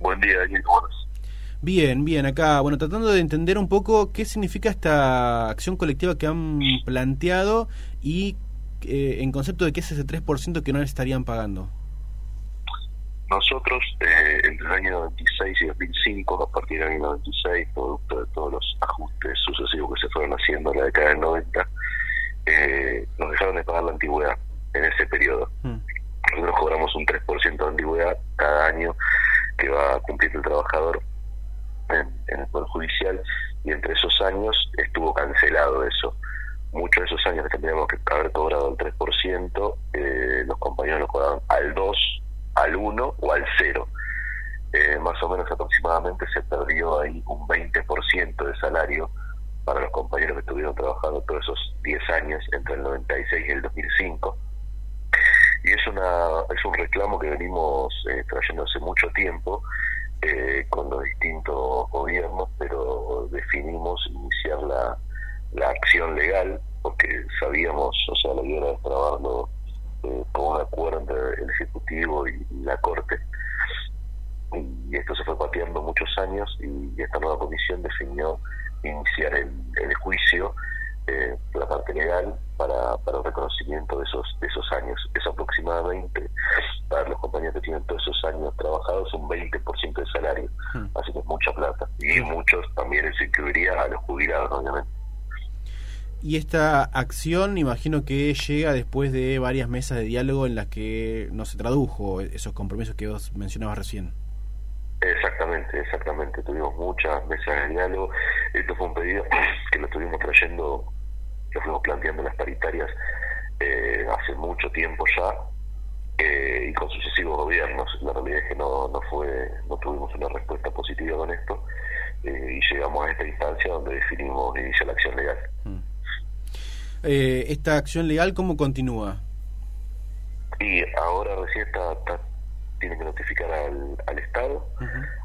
Buen día, ¿cómo Bien, bien, acá, bueno, tratando de entender un poco qué significa esta acción colectiva que han planteado y eh, en concepto de qué es ese 3% que no le estarían pagando. Nosotros, eh, entre el año 96 y 2005, a partir del año 96, producto de todos los ajustes sucesivos que se fueron haciendo en la década del 90, eh, nos dejaron de pagar la antigüedad en ese periodo. Mm. Nosotros cobramos un 3% de antigüedad cada año que va cumpliendo el trabajador en, el Poder Judicial y entre esos años estuvo cancelado eso. Muchos de esos años que tendríamos que haber cobrado el 3%, eh, los compañeros lo cobraban al 2, al 1 o al 0. Eh, más o menos aproximadamente se perdió ahí un 20% de salario para los compañeros que estuvieron trabajando todos esos 10 años entre el 96 y el 2005 y es una es un reclamo que venimos eh, trayendo hace mucho tiempo eh, con los distintos gobiernos pero definimos iniciar la, la acción legal porque sabíamos o sea la idea era destrabarlo eh, con un acuerdo entre el ejecutivo y, la corte. Y esto se fue pateando muchos años y esta nueva comisión definió iniciar el, el juicio eh, la parte legal para, para el reconocimiento de esos de esos años. Es aproximadamente, para los compañeros que tienen todos esos años trabajados, un 20% de salario. Hmm. Así que es mucha plata. Y muchos también eso incluiría a los jubilados, obviamente. Y esta acción, imagino que llega después de varias mesas de diálogo en las que no se tradujo esos compromisos que vos mencionabas recién. Exactamente, exactamente. Tuvimos muchas mesas de diálogo. Esto fue un pedido que lo estuvimos trayendo lo fuimos planteando las paritarias eh, hace mucho tiempo ya eh, y con sucesivos gobiernos. La realidad es que no, no fue, no tuvimos una respuesta positiva con esto eh, y llegamos a esta instancia donde definimos iniciar la acción legal. Mm. ¿Esta acción legal cómo continúa? Y ahora recién está, tiene que notificar al, al Estado,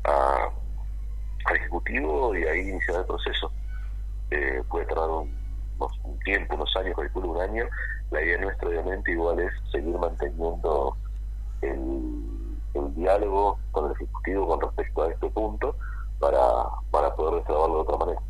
al Ejecutivo y ahí iniciar el proceso. puede tardar un un tiempo, unos años, calculo un año, la idea nuestra obviamente igual es seguir manteniendo el, el diálogo con el Ejecutivo con respecto a este punto para, para poder destrabarlo de otra manera.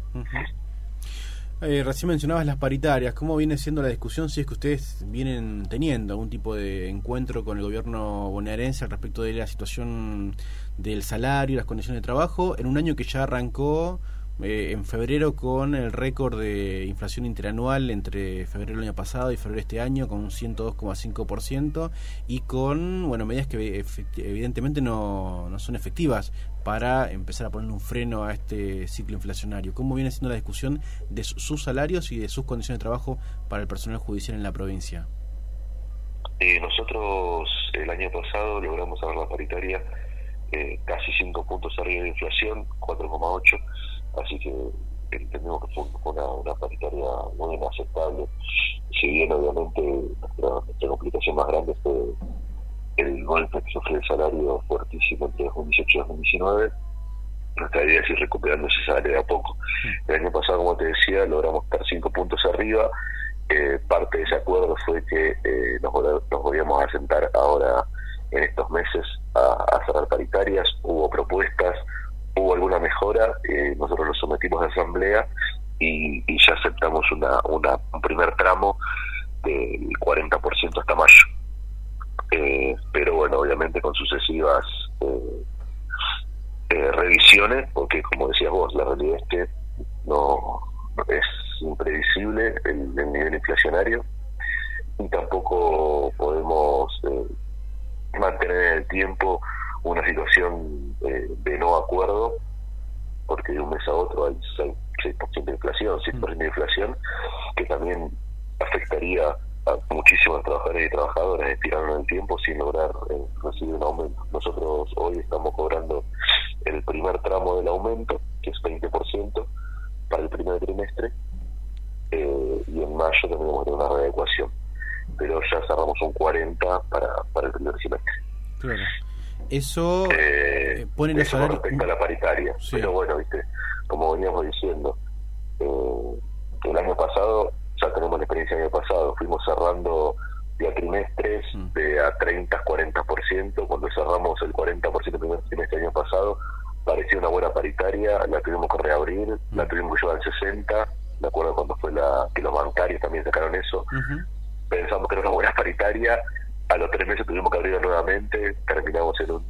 Eh, recién mencionabas las paritarias. ¿Cómo viene siendo la discusión si es que ustedes vienen teniendo algún tipo de encuentro con el gobierno bonaerense al respecto de la situación del salario y las condiciones de trabajo en un año que ya arrancó eh, en febrero con el récord de inflación interanual entre febrero del año pasado y febrero de este año con un 102,5% y con bueno medidas que evidentemente no, no son efectivas para empezar a poner un freno a este ciclo inflacionario. ¿Cómo viene siendo la discusión de sus salarios y de sus condiciones de trabajo para el personal judicial en la provincia? Eh, nosotros el año pasado logramos cerrar la paritaria eh, casi 5 puntos arriba de inflación, 4,8 así que entendemos que fue una, una paritaria muy inaceptable. Si bien obviamente nuestra, complicación más grande fue el golpe que sufrió el salario fuertísimo entre 2018 y 2019, nuestra idea es ir recuperando ese salario de a poco. El año pasado, como te decía, logramos estar cinco puntos arriba. Eh, parte de ese acuerdo fue que eh, nos, nos volvíamos a sentar ahora en estos meses a, a cerrar paritarias. Hubo propuestas, hubo alguna mejora, eh, nosotros lo sometimos a asamblea y, ya aceptamos una, una, un primer tramo del 40% hasta mayo. Eh, pero bueno, obviamente con sucesivas eh, revisiones, porque como decías vos, la realidad es que no es imprevisible el, el nivel inflacionario y tampoco podemos mantener en el tiempo una situación eh, de no acuerdo, porque de un mes a otro hay 6%, de inflación, 6% de inflación, que también afectaría a muchísimos trabajadores y trabajadoras estiraron el tiempo sin lograr eh, recibir un aumento. Nosotros hoy estamos cobrando el primer tramo del aumento, que es 20% para el primer trimestre, eh, y en mayo tenemos una readecuación. Pero ya cerramos un 40 para, para el primer semestre. Claro. Eso eh, eh pone los salarios. respecto a la paritaria. Pero bueno, viste, como veníamos diciendo, eh, el año pasado, ya tenemos la experiencia del año pasado, fuimos cerrando y a trimestres mm. de a 30, 40%. Cuando cerramos el 40% del primer trimestre del año pasado, parecía una buena paritaria, la tuvimos que reabrir, la mm. tuvimos que llevar al 60, de acuerdo cuando fue la que los bancarios también sacaron eso. Pensamos que era una buena paritaria, a los tres meses tuvimos que abrirla nuevamente, terminamos en un,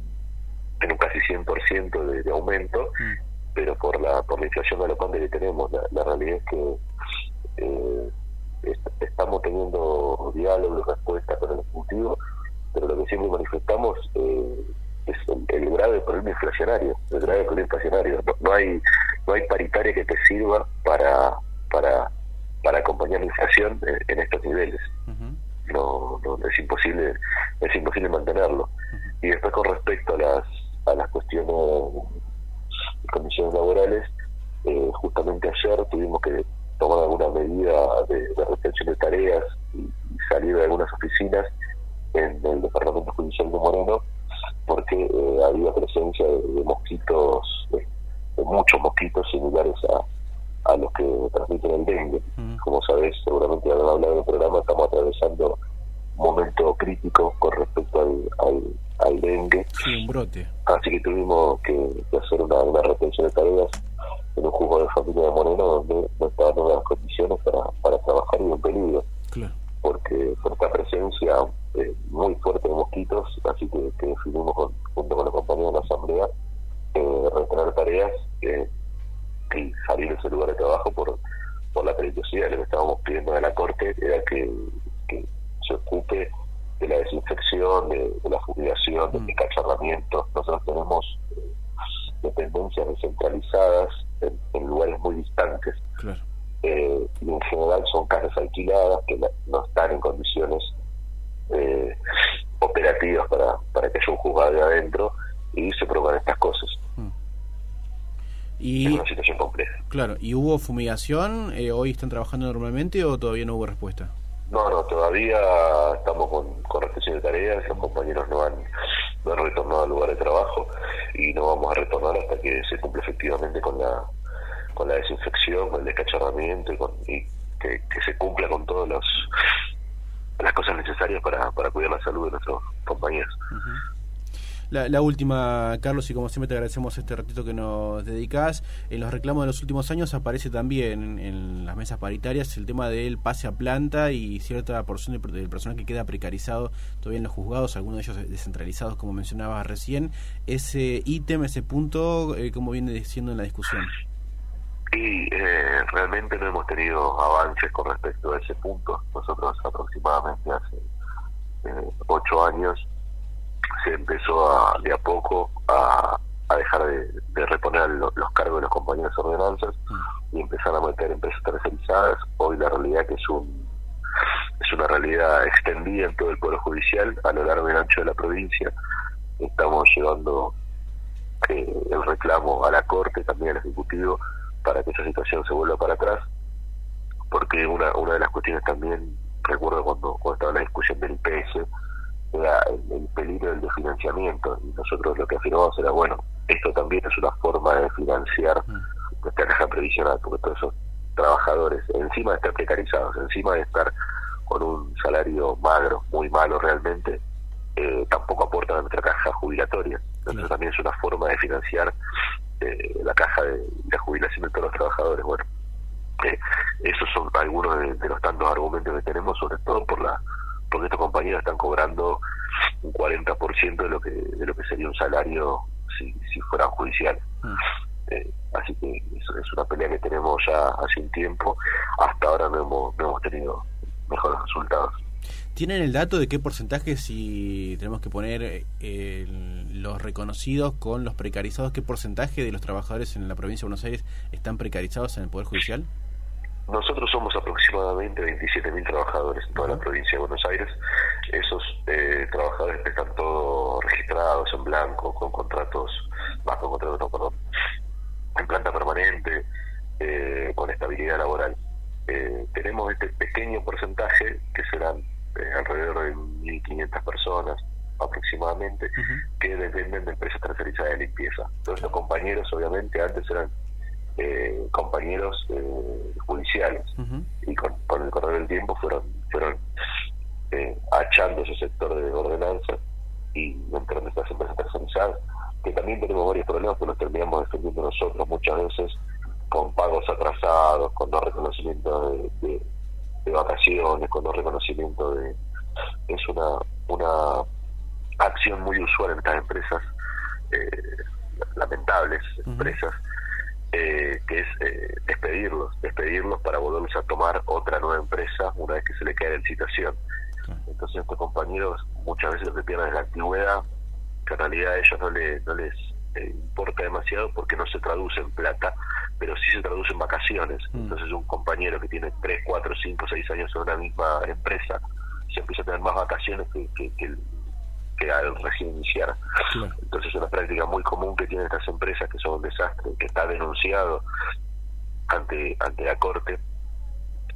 en un casi 100% de, de aumento, mm. pero por la por la inflación galopante que tenemos, la, realidad es que eh, estamos teniendo diálogo y respuesta con el Ejecutivo, pero lo que siempre manifestamos eh, es el, grave problema inflacionario, el grave problema inflacionario. No, hay no hay paritaria que te sirva para para para acompañar la inflación en, estos niveles. No, no es imposible es imposible mantenerlo. Y después con respecto a las a las cuestiones de condiciones laborales, eh, justamente ayer tuvimos que tomar alguna medida de, retención de tareas y, salir de algunas oficinas en el Departamento Judicial de Moreno porque eh, había presencia de, mosquitos, de, muchos mosquitos similares a, los que transmiten el dengue. Mm. Como sabes, seguramente habrán hablado del programa, estamos atravesando un momento crítico con respecto al, al, dengue. un brote. Así que tuvimos que, hacer una, una retención de tareas en un juzgado de familia de Moreno donde no estaban en las lugar de trabajo por, por la peligrosidad. Lo que estábamos pidiendo de la Corte era que, se ocupe de la desinfección, de, la fumigación, del mm. encacharramiento. Nosotros tenemos eh, dependencias descentralizadas en, lugares muy distantes. Eh, y en general son casas alquiladas que no están en condiciones eh, operativas para, para que haya un juzgado de adentro y se provocan estas cosas. Y, es una situación compleja. Claro, ¿y hubo fumigación? Eh, ¿Hoy están trabajando normalmente o todavía no hubo respuesta? No, no, todavía estamos con, con restricción de tareas, los compañeros no han, no han retornado al lugar de trabajo y no vamos a retornar hasta que se cumpla efectivamente con la con la desinfección, con el descacharramiento y, con, y que, se cumpla con todas las cosas necesarias para, para cuidar la salud de nuestros compañeros. La, última, Carlos, y como siempre te agradecemos este ratito que nos dedicas. En los reclamos de los últimos años aparece también en las mesas paritarias el tema del pase a planta y cierta porción del, personal que queda precarizado todavía en los juzgados, algunos de ellos descentralizados, como mencionabas recién. Ese ítem, ese punto, eh, ¿cómo viene diciendo en la discusión? Y eh, realmente no hemos tenido avances con respecto a ese punto. Nosotros aproximadamente hace eh, ocho años se empezó a, de a poco a, dejar de, reponer los cargos de los compañeros de ordenanzas y empezar a meter empresas tercerizadas. Hoy la realidad que es un es una realidad extendida en todo el pueblo judicial a lo largo y ancho de la provincia. Estamos llevando eh, el reclamo a la Corte, también al Ejecutivo, para que esa situación se vuelva para atrás, porque una, una de las cuestiones también, recuerdo cuando, cuando estaba la discusión del IPS, era el, peligro del desfinanciamiento. Y nosotros lo que afirmamos era bueno esto también es una forma de financiar mm. nuestra caja previsional porque todos esos trabajadores encima de estar precarizados encima de estar con un salario magro muy malo realmente eh, tampoco aportan a nuestra caja jubilatoria. Entonces también es una forma de financiar eh, la caja de la jubilación de todos los trabajadores. Bueno eh, esos son algunos de los tantos argumentos que tenemos sobre todo por la porque estos compañeros están cobrando un 40% de lo que de lo que sería un salario si, si fueran judiciales. Mm. Eh, así que eso es una pelea que tenemos ya hace un tiempo. Hasta ahora no hemos, no hemos tenido mejores resultados. ¿Tienen el dato de qué porcentaje, si tenemos que poner eh, los reconocidos con los precarizados, qué porcentaje de los trabajadores en la provincia de Buenos Aires están precarizados en el Poder Judicial? Nosotros somos aproximadamente 27.000 trabajadores en toda la provincia de Buenos Aires. Esos eh, trabajadores están todos registrados en blanco, con contratos, más con contratos, no, perdón, en planta permanente, eh, con estabilidad laboral. Eh, tenemos este pequeño porcentaje, que serán alrededor de 1.500 personas aproximadamente, que dependen de empresas tercerizadas de limpieza. Todos estos compañeros, obviamente, antes eran eh, compañeros eh, judiciales y con, el correr del tiempo fueron fueron eh, achando ese sector de ordenanza y entrando estas empresas personalizadas, que también tenemos varios problemas que los terminamos defendiendo nosotros muchas veces con pagos atrasados, con no reconocimiento de, vacaciones, con no reconocimiento de... Es una, una acción muy usual en estas empresas, eh, lamentables empresas, eh, que es eh, despedirlos, despedirlos para volverlos a tomar otra nueva empresa una vez que se le cae la licitación. Entonces estos compañeros muchas veces lo que pierden es la antigüedad, que en realidad a ellos no, le, no les eh, importa demasiado porque no se traduce en plata, pero sí se traduce en vacaciones. Mm. Entonces un compañero que tiene 3, 4, 5, 6 años en una misma empresa, se empieza a tener más vacaciones que, que, que, que al recién iniciar. Entonces es una práctica muy común que tienen estas empresas que son un desastre, que está denunciado ante, ante la Corte,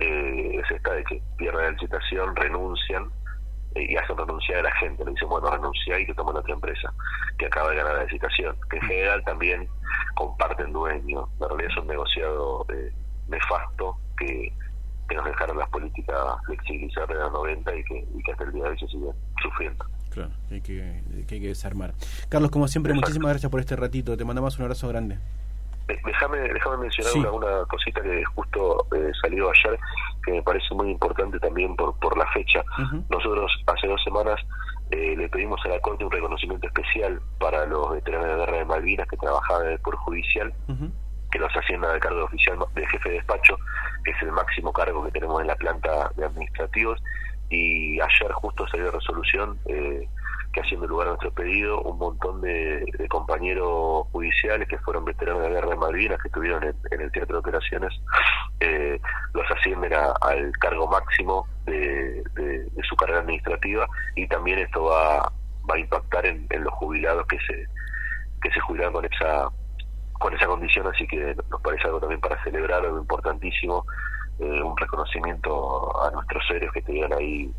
eh, es esta de que pierden la licitación, renuncian y hacen renunciar a la gente. Le dicen, bueno, renuncia y que tomen otra empresa que acaba de ganar la licitación. Que en general también comparten dueño. La realidad es un negociado eh, nefasto que, que nos dejaron las políticas flexibilizar de los 90 y que, y que hasta el día de hoy se siguen sufriendo. Claro, hay que, que hay que desarmar. Carlos, como siempre, muchísimas gracias por este ratito. Te mandamos un abrazo grande. Déjame, déjame mencionar una, cosita que justo eh, salió ayer, que me parece muy importante también por, por la fecha. Nosotros hace dos semanas eh, le pedimos a la Corte un reconocimiento especial para los veteranos de guerra de Malvinas que trabajaban en el Poder Judicial, que los hacienda de cargo de oficial de jefe de despacho, que es el máximo cargo que tenemos en la planta de administrativos. Y ayer justo salió resolución. Eh, que haciendo lugar a nuestro pedido, un montón de, compañeros judiciales que fueron veteranos de la guerra de Malvinas, que estuvieron en, el teatro de operaciones, eh, los ascienden al cargo máximo de, su carrera administrativa y también esto va, va a impactar en, los jubilados que se que se jubilan con esa con esa condición, así que nos parece algo también para celebrar, algo importantísimo, eh, un reconocimiento a nuestros seres que estuvieron ahí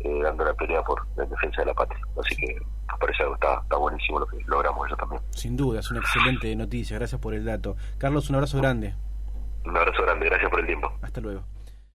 eh, dando la pelea por la defensa de la patria. Así que nos parece algo está, está buenísimo lo que logramos eso también. Sin duda, es una excelente noticia. Gracias por el dato. Carlos, un abrazo grande. Un abrazo grande, gracias por el tiempo. Hasta luego.